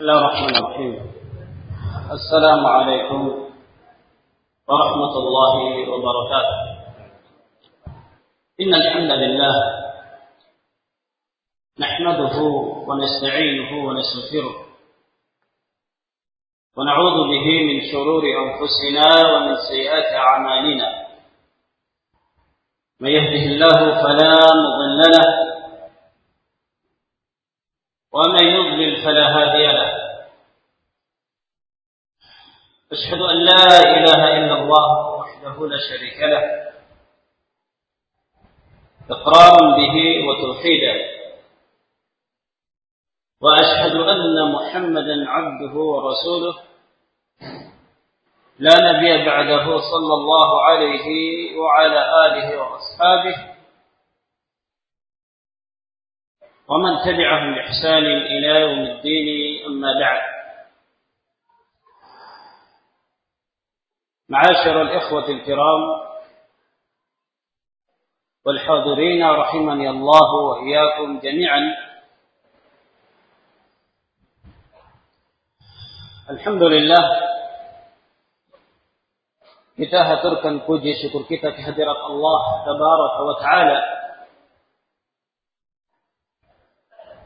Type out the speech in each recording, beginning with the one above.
بسم الله الرحمن الرحيم. السلام عليكم ورحمة الله وبركاته. إن الحمد لله نحمده ونستعينه ونستغفره ونعوذ به من شرور أنفسنا ومن سيئات أعمالنا. من يهده الله فلا مضل له ومن يضلل فلا هادي له. أشهد أن لا إله إلا الله وحده لا شريك له. إقرارا به وتوحيدا. وأشهد أن محمدا عبده ورسوله. لا نبي بعده صلى الله عليه وعلى آله وأصحابه. ومن تبعهم بإحسان إلى يوم الدين أما بعد. معاشر الإخوة الكرام والحاضرين رحمني الله وإياكم جميعا. الحمد لله. kita haturkan puji syukur kita kehadirat tabaraka wa taala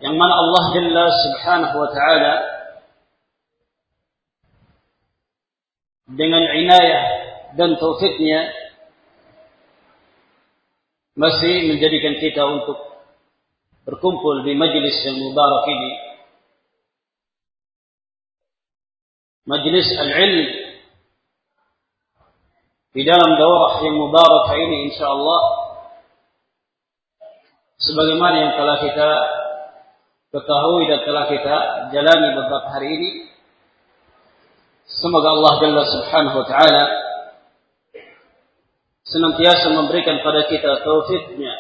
yang mana Allah Jalla Subhanahu wa taala dengan inayah dan taufiknya masih menjadikan kita untuk berkumpul di majlis yang mubarak ini. Majlis al-ilm. Di dalam daurah yang mubarak ini insyaallah sebagaimana yang telah kita ketahui dan telah kita jalani beberapa hari ini. Semoga Allah Jalla Subhanahu wa taala senantiasa memberikan pada kita taufiknya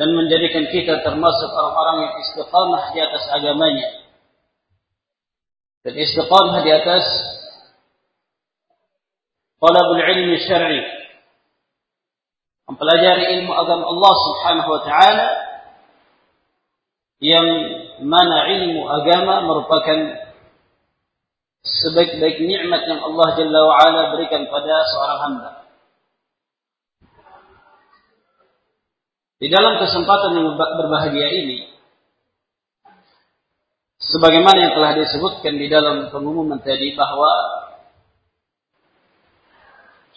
dan menjadikan kita termasuk orang-orang yang istiqamah di atas agamanya dan istiqamah di atas talabul ilmi syar'i mempelajari ilmu agama Allah Subhanahu wa taala yang mana ilmu agama merupakan sebaik-baik nikmat yang Allah Jalla wa ala berikan pada seorang hamba. Di dalam kesempatan yang berbahagia ini, sebagaimana yang telah disebutkan di dalam pengumuman tadi bahwa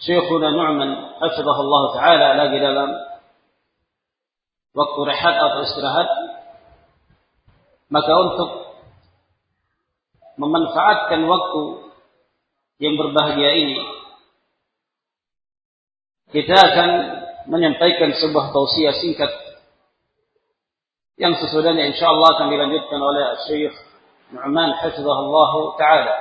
Syekhuna Nu'man hafizahullah taala lagi dalam waktu rehat atau istirahat maka untuk memanfaatkan waktu yang berbahagia ini kita akan menyampaikan sebuah tausiah singkat yang sesudahnya insyaallah akan dilanjutkan oleh Syekh Nu'man hafizahullah taala.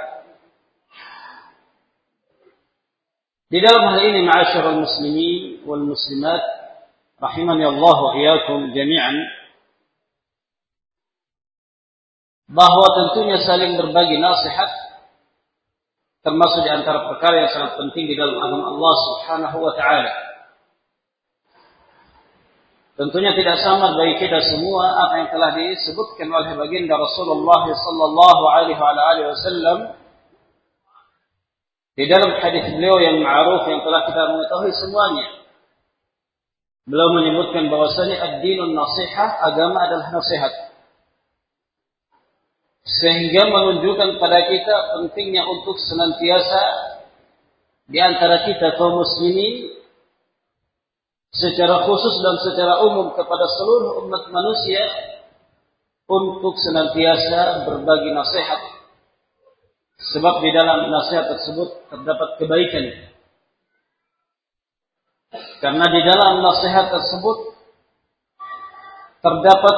Di dalam hal ini ma'asyiral muslimin wal muslimat rahimani Allah wa iyyakum jami'an bahwa tentunya saling berbagi nasihat termasuk di antara perkara yang sangat penting di dalam agama Allah Subhanahu wa taala. Tentunya tidak sama bagi kita semua apa yang telah disebutkan oleh baginda Rasulullah sallallahu alaihi wasallam di dalam hadis beliau yang ma'ruf yang telah kita mengetahui semuanya. Beliau menyebutkan bahwasanya ad-dinun agama adalah nasihat sehingga menunjukkan pada kita pentingnya untuk senantiasa di antara kita kaum muslimin secara khusus dan secara umum kepada seluruh umat manusia untuk senantiasa berbagi nasihat. Sebab di dalam nasihat tersebut terdapat kebaikan. Karena di dalam nasihat tersebut terdapat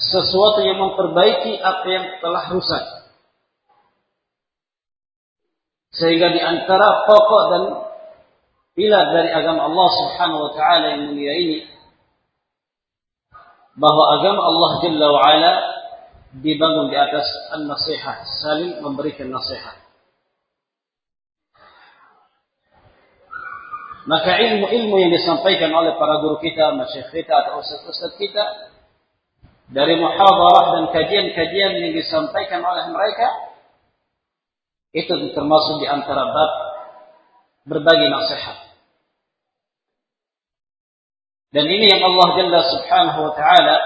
sesuatu yang memperbaiki apa yang telah rusak. Sehingga di antara pokok dan pilar dari agama Allah Subhanahu wa taala yang mulia ini bahwa agama Allah Jalla wa ala dibangun di atas an-nasihat, saling memberikan nasihat. Maka ilmu-ilmu yang disampaikan oleh para guru kita, masyayikh kita atau ustaz-ustaz kita dari muhadarah dan kajian-kajian yang disampaikan oleh mereka itu termasuk di antara bab berbagi nasihat. Dan ini yang Allah Jalla Subhanahu wa taala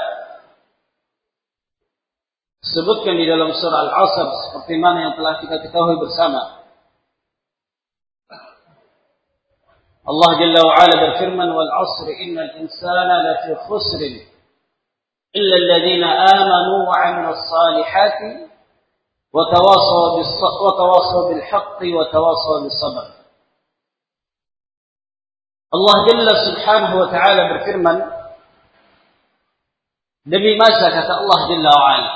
sebutkan di dalam surah Al-Asr seperti mana yang telah kita ketahui bersama. Allah Jalla wa Ala berfirman wal 'asr innal insana lafi khusr tawasaw bis wa tawasaw bil haqqi wa tawasaw bis sabr. Allah Jalla Subhanahu wa taala berfirman Demi masa kata Allah Jalla wa Ala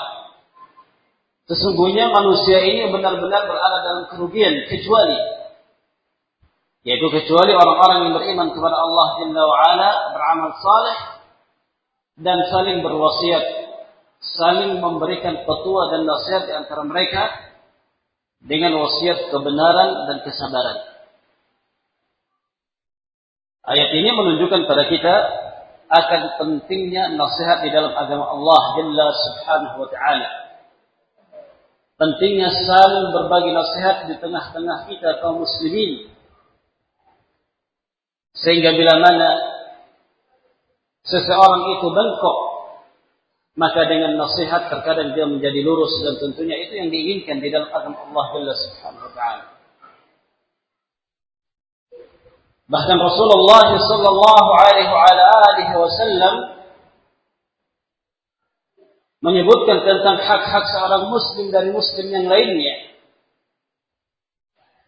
Sesungguhnya manusia ini benar-benar berada dalam kerugian kecuali yaitu kecuali orang-orang yang beriman kepada Allah Jalla wa ala, beramal saleh dan saling berwasiat, saling memberikan petua dan nasihat di antara mereka dengan wasiat kebenaran dan kesabaran. Ayat ini menunjukkan pada kita akan pentingnya nasihat di dalam agama Allah Jalla Subhanahu wa taala pentingnya saling berbagi nasihat di tengah-tengah kita kaum muslimin. Sehingga bila mana seseorang itu bengkok, maka dengan nasihat terkadang dia menjadi lurus dan tentunya itu yang diinginkan di dalam agama Allah Jalla Subhanahu wa taala. Bahkan Rasulullah sallallahu alaihi wasallam menyebutkan tentang hak-hak seorang muslim dari muslim yang lainnya.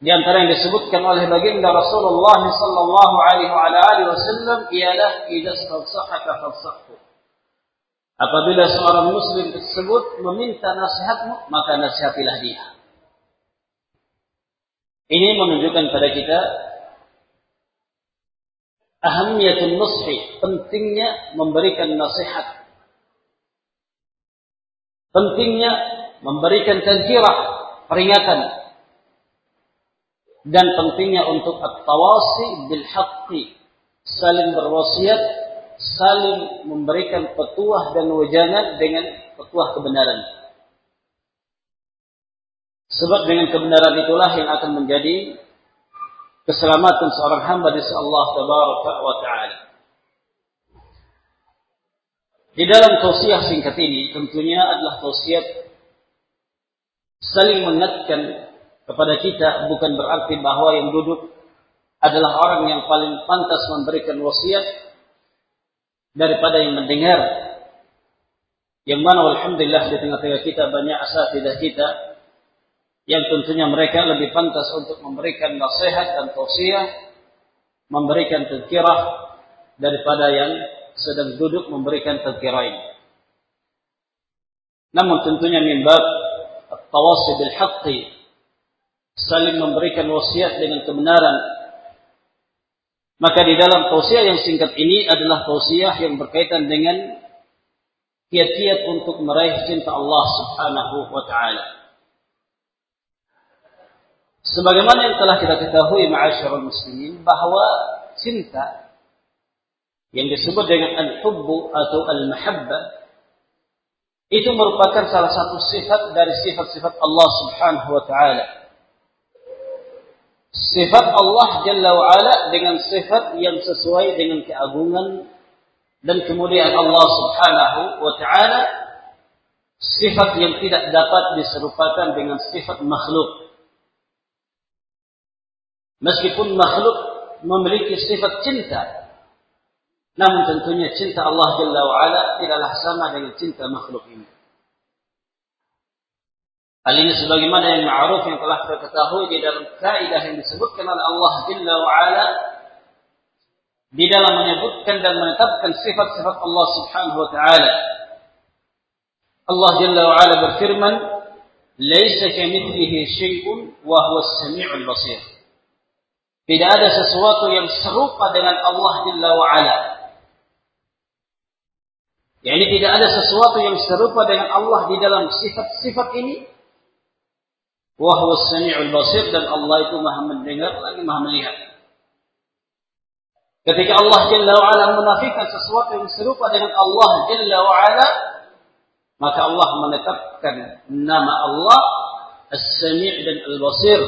Di antara yang disebutkan oleh baginda Rasulullah sallallahu alaihi wasallam ialah idza sahaka fasahhu. Apabila seorang muslim tersebut meminta nasihatmu, maka nasihatilah dia. Ini menunjukkan pada kita ahamiyatul nushi, pentingnya memberikan nasihat pentingnya memberikan tazkirah, peringatan dan pentingnya untuk at-tawasi bil haqqi, saling berwasiat, saling memberikan petuah dan wejangan dengan petuah kebenaran. Sebab dengan kebenaran itulah yang akan menjadi keselamatan seorang hamba di Allah Tabaraka wa Ta'ala. Di dalam tausiah singkat ini tentunya adalah tausiah saling mengingatkan kepada kita bukan berarti bahwa yang duduk adalah orang yang paling pantas memberikan wasiat daripada yang mendengar. Yang mana alhamdulillah di tengah-tengah kita banyak asatidah kita yang tentunya mereka lebih pantas untuk memberikan nasihat dan tausiah, memberikan tazkirah daripada yang sedang duduk memberikan tazkirah ini. Namun tentunya mimbab tawasi bil saling memberikan wasiat dengan kebenaran. Maka di dalam tausiah yang singkat ini adalah tausiah yang berkaitan dengan kiat-kiat untuk meraih cinta Allah Subhanahu wa taala. Sebagaimana yang telah kita ketahui ma'asyiral muslimin bahwa cinta yang disebut dengan al-hubbu atau al-mahabbah itu merupakan salah satu sifat dari sifat-sifat Allah Subhanahu wa taala. Sifat Allah Jalla wa ala dengan sifat yang sesuai dengan keagungan dan kemuliaan Allah Subhanahu wa taala sifat yang tidak dapat diserupakan dengan sifat makhluk. Meskipun makhluk memiliki sifat cinta, namun tentunya cinta Allah Jalla wa'ala tidaklah sama dengan cinta makhluk ini. Hal ini sebagaimana yang ma'ruf yang telah kita ketahui di dalam kaidah yang disebutkan oleh Allah Jalla wa'ala di dalam menyebutkan dan menetapkan sifat-sifat Allah Subhanahu wa taala. Allah Jalla wa'ala berfirman, "Laisa kamitslihi syai'un wa huwa as-sami'ul basir." Tidak ada sesuatu yang serupa dengan Allah Jalla wa'ala. Yani tidak ada sesuatu yang serupa dengan Allah di dalam sifat-sifat ini. Wahwa sami'ul basir dan Allah itu maha mendengar lagi maha melihat. Ketika Allah Jalla wa'ala menafikan sesuatu yang serupa dengan Allah Jalla wa'ala, maka Allah menetapkan nama Allah As-Sami' dan Al-Basir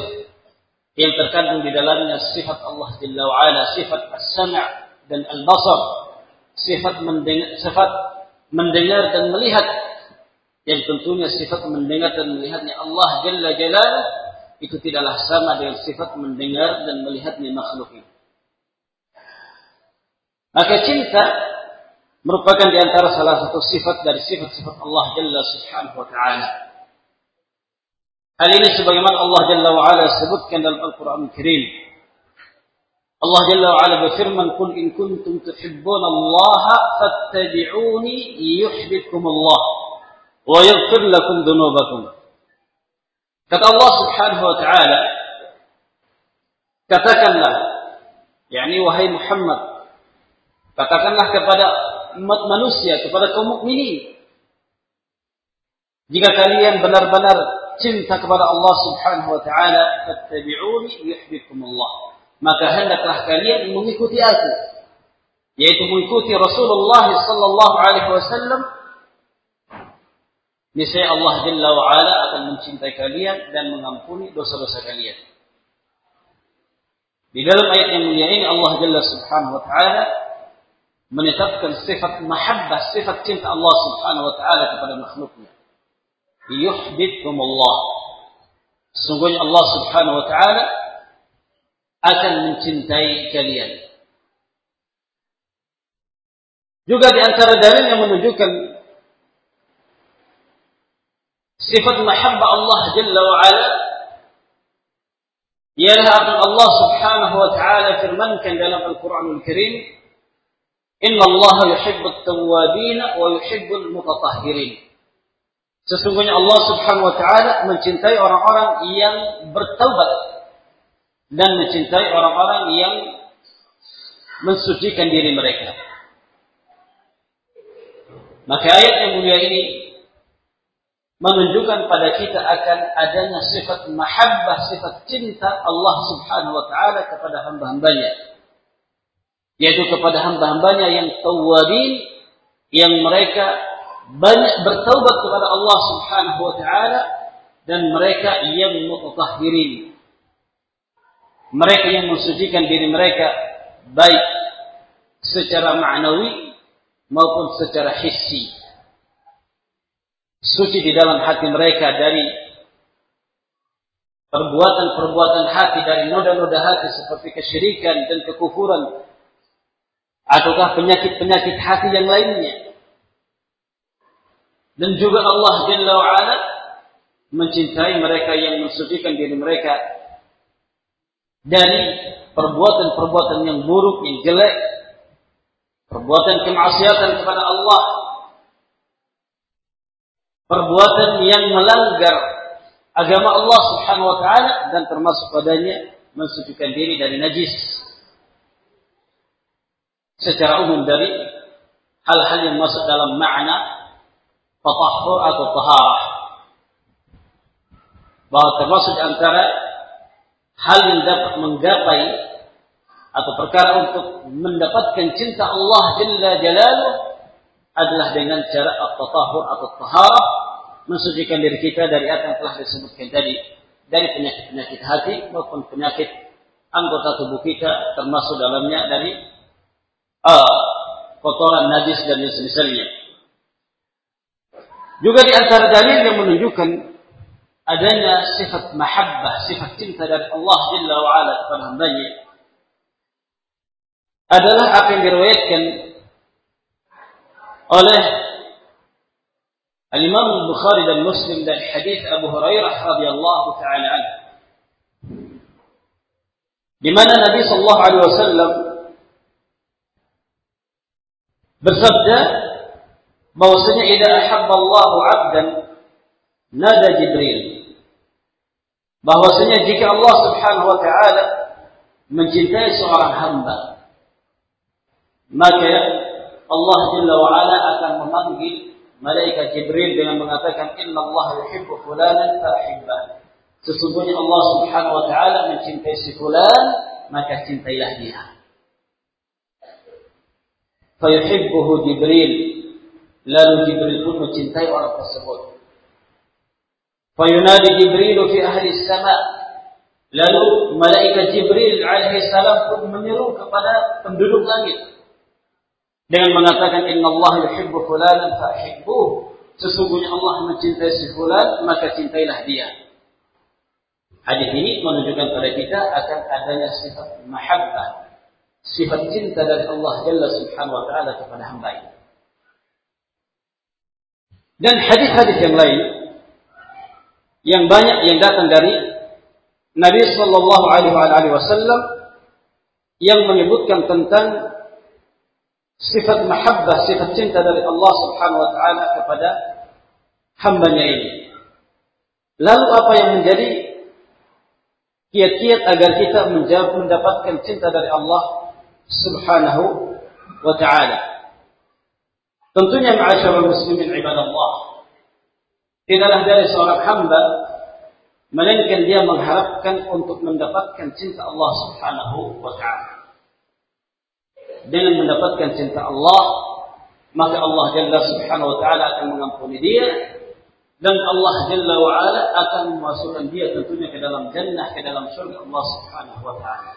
yang terkandung di dalamnya sifat Allah Jalla wa ala, sifat As-Sam' dan Al-Basar, sifat mendengar, sifat mendengar dan melihat yang tentunya sifat mendengar dan melihatnya Allah Jalla Jalaluh itu tidaklah sama dengan sifat mendengar dan melihatnya makhluk ini. Maka cinta merupakan di antara salah satu sifat dari sifat-sifat Allah Jalla Subhanahu wa taala. Hal ini sebagaimana Allah Jalla wa ala sebutkan dalam Al-Qur'an Al-Karim. Allah Jalla wa ala berfirman, "Qul in kuntum tuhibbuna Allah fattabi'uni yuhibbukum Allah wa yaghfir lakum dhunubakum." Kata Allah Subhanahu wa taala, katakanlah, yakni wahai Muhammad, Katakanlah kepada umat manusia, kepada kaum mukminin. Jika kalian benar-benar cinta kepada Allah Subhanahu wa taala, fattabi'uni yuhibbukumullah. Maka hendaklah kalian mengikuti aku, yaitu mengikuti Rasulullah sallallahu alaihi wasallam. Niscaya Allah Jalla wa ala akan mencintai kalian dan mengampuni dosa-dosa kalian. Di dalam ayat yang mulia ini Allah Jalla Subhanahu wa taala menetapkan sifat mahabbah, sifat cinta Allah Subhanahu wa taala kepada makhluknya. Allah. Sungguhnya Allah Subhanahu wa taala akan mencintai kalian. Juga di antara dalil yang menunjukkan sifat mahabbah Allah Jalla wa ala ialah Allah Subhanahu wa taala firmankan dalam Al-Qur'anul Karim Inna Allah yuhibbut tawwabin wa yuhibbul mutatahhirin. Sesungguhnya Allah Subhanahu wa taala mencintai orang-orang yang bertaubat dan mencintai orang-orang yang mensucikan diri mereka. Maka ayat yang mulia ini menunjukkan pada kita akan adanya sifat mahabbah, sifat cinta Allah Subhanahu wa taala kepada hamba-hambanya yaitu kepada hamba-hambanya yang tawabin yang mereka banyak bertaubat kepada Allah Subhanahu wa taala dan mereka yang mutatahhirin mereka yang mensucikan diri mereka baik secara ma'nawi maupun secara hissi suci di dalam hati mereka dari perbuatan-perbuatan hati dari noda-noda hati seperti kesyirikan dan kekufuran ataukah penyakit-penyakit hati yang lainnya. Dan juga Allah Jalla wa'ala mencintai mereka yang mensucikan diri mereka dari perbuatan-perbuatan yang buruk, yang jelek, perbuatan kemaksiatan kepada Allah, perbuatan yang melanggar agama Allah Subhanahu wa taala dan termasuk padanya mensucikan diri dari najis secara umum dari hal-hal yang masuk dalam makna tatahhur atau taharah. Bahwa termasuk antara hal yang dapat menggapai atau perkara untuk mendapatkan cinta Allah Jalla Jalaluh adalah dengan cara at-tatahhur atau taharah mensucikan diri kita dari apa yang telah disebutkan tadi dari penyakit-penyakit hati maupun penyakit anggota tubuh kita termasuk dalamnya dari uh, kotoran najis dan semisalnya. Juga di antara dalil yang menunjukkan adanya sifat mahabbah, sifat cinta dari Allah Jalla wa ala kepada hambanya adalah apa yang diriwayatkan oleh Al-Imam Al-Bukhari dan Muslim dari hadis Abu Hurairah radhiyallahu taala anhu di mana Nabi sallallahu alaihi wasallam bersabda bahwasanya idza ahabballahu 'abdan nada Jibril bahwasanya jika Allah Subhanahu wa taala mencintai seorang hamba maka Allah Jalla wa ala akan memanggil malaikat Jibril dengan mengatakan inna Allah yuhibbu fulanan fahibbah sesungguhnya Allah Subhanahu wa taala mencintai si fulan maka cintailah dia fayuhibbuhu Jibril Lalu Jibril pun mencintai orang tersebut. Fayunadi Jibril fi ahli sama. Lalu malaikat Jibril alaihi salam pun menyeru kepada penduduk langit dengan mengatakan Inna Allah yuhibbu fulanan fa'hibbuh. Sesungguhnya Allah mencintai si fulan, maka cintailah dia. Hadis ini menunjukkan pada kita akan adanya sifat mahabbah, sifat cinta dari Allah Jalla Subhanahu wa taala kepada hamba. Dan hadis-hadis yang lain yang banyak yang datang dari Nabi sallallahu alaihi wasallam yang menyebutkan tentang sifat mahabbah, sifat cinta dari Allah Subhanahu wa taala kepada hambanya ini. Lalu apa yang menjadi kiat-kiat agar kita mendapatkan cinta dari Allah Subhanahu wa taala? Tentunya ma'asyiral muslimin ibadallah. Tidaklah dari seorang hamba melainkan dia mengharapkan untuk mendapatkan cinta Allah Subhanahu wa taala dengan mendapatkan cinta Allah, maka Allah Jalla Subhanahu wa taala akan mengampuni dia dan Allah Jalla wa ala akan memasukkan dia tentunya ke dalam jannah, ke dalam surga Allah Subhanahu wa taala.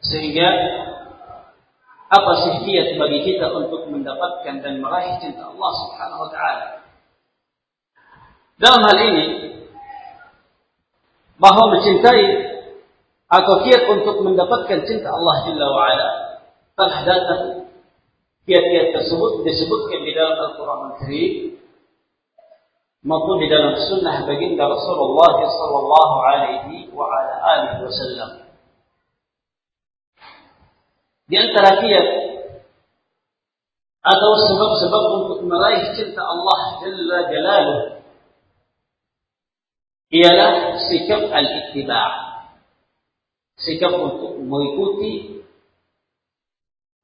Sehingga apa sih kiat bagi kita untuk mendapatkan dan meraih cinta Allah Subhanahu wa taala? Dalam hal ini bahwa mencintai atau kiat untuk mendapatkan cinta Allah Jalla wa'ala telah datang kiat-kiat tersebut disebutkan di dalam Al-Quran Al-Karim maupun di dalam sunnah baginda Rasulullah sallallahu alaihi wa ala alihi wasallam. Di antara kiat atau sebab-sebab untuk meraih cinta Allah Jalla Jalaluh ialah sikap al-ittiba' sikap untuk mengikuti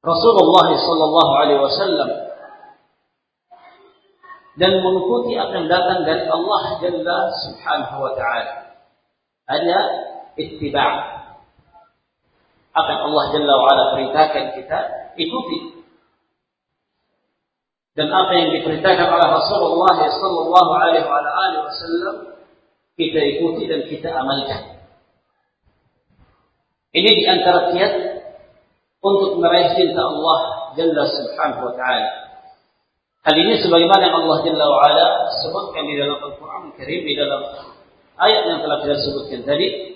Rasulullah sallallahu alaihi wasallam dan mengikuti akan datang dari Allah Jalla Subhanahu wa taala. Ada ittiba' akan Allah Jalla wa ala perintahkan kita ikuti. Dan apa yang diperintahkan oleh Rasulullah sallallahu alaihi wasallam kita ikuti dan kita amalkan. Ini di antara kiat untuk meraih cinta Allah Jalla Subhanahu wa taala. Hal ini sebagaimana yang Allah Jalla wa ala sebutkan di dalam Al-Qur'an Karim di dalam ayat yang telah kita sebutkan tadi.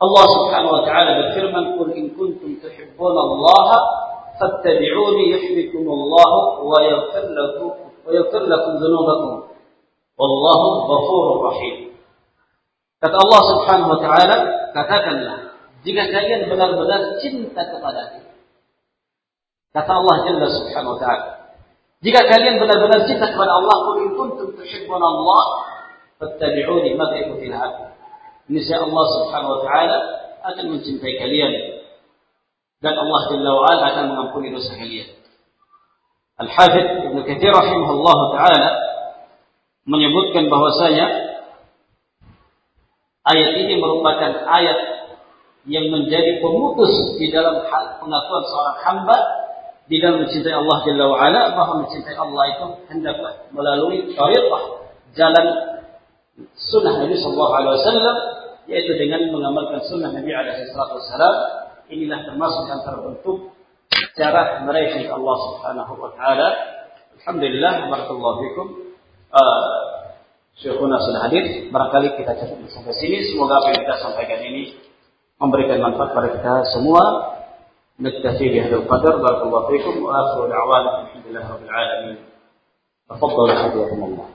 Allah Subhanahu wa taala berfirman, "Qul in kuntum tuhibbuna Allah fattabi'uni yuhibbukum Allah wa yaghfir lakum wa yaghfir lakum dhunubakum. Wallahu ghafurur rahim." Kata Allah Subhanahu wa taala, katakanlah jika kalian benar-benar cinta kepada Kata Allah Jalla Subhanahu wa taala. Jika kalian benar-benar cinta kepada Allah, qul in kuntum tuhibbuna Allah, fattabi'uni maka ikutilah aku. Niscaya Allah Subhanahu wa taala akan mencintai kalian dan Allah Jalla wa ala akan mengampuni dosa kalian. Al-Hafidh Ibnu Katsir rahimahullah taala menyebutkan bahwasanya ayat ini merupakan ayat yang menjadi pemutus di dalam hal pengakuan seorang hamba di dalam mencintai Allah Jalla wa ala bahwa mencintai Allah itu hendaklah melalui tariqah jalan sunnah Nabi sallallahu alaihi wasallam yaitu dengan mengamalkan sunnah Nabi alaihi wasallam inilah termasuk antara bentuk cara meraih Allah Subhanahu wa taala. Alhamdulillah barakallahu fikum. Uh, Syekhuna sudah hadir. Barangkali kita cukup sampai sini. Semoga apa yang kita sampaikan ini memberikan manfaat pada kita semua. نكتفي بهذا القدر بارك الله فيكم واخر دعوانا الحمد لله رب العالمين تفضلوا حياكم الله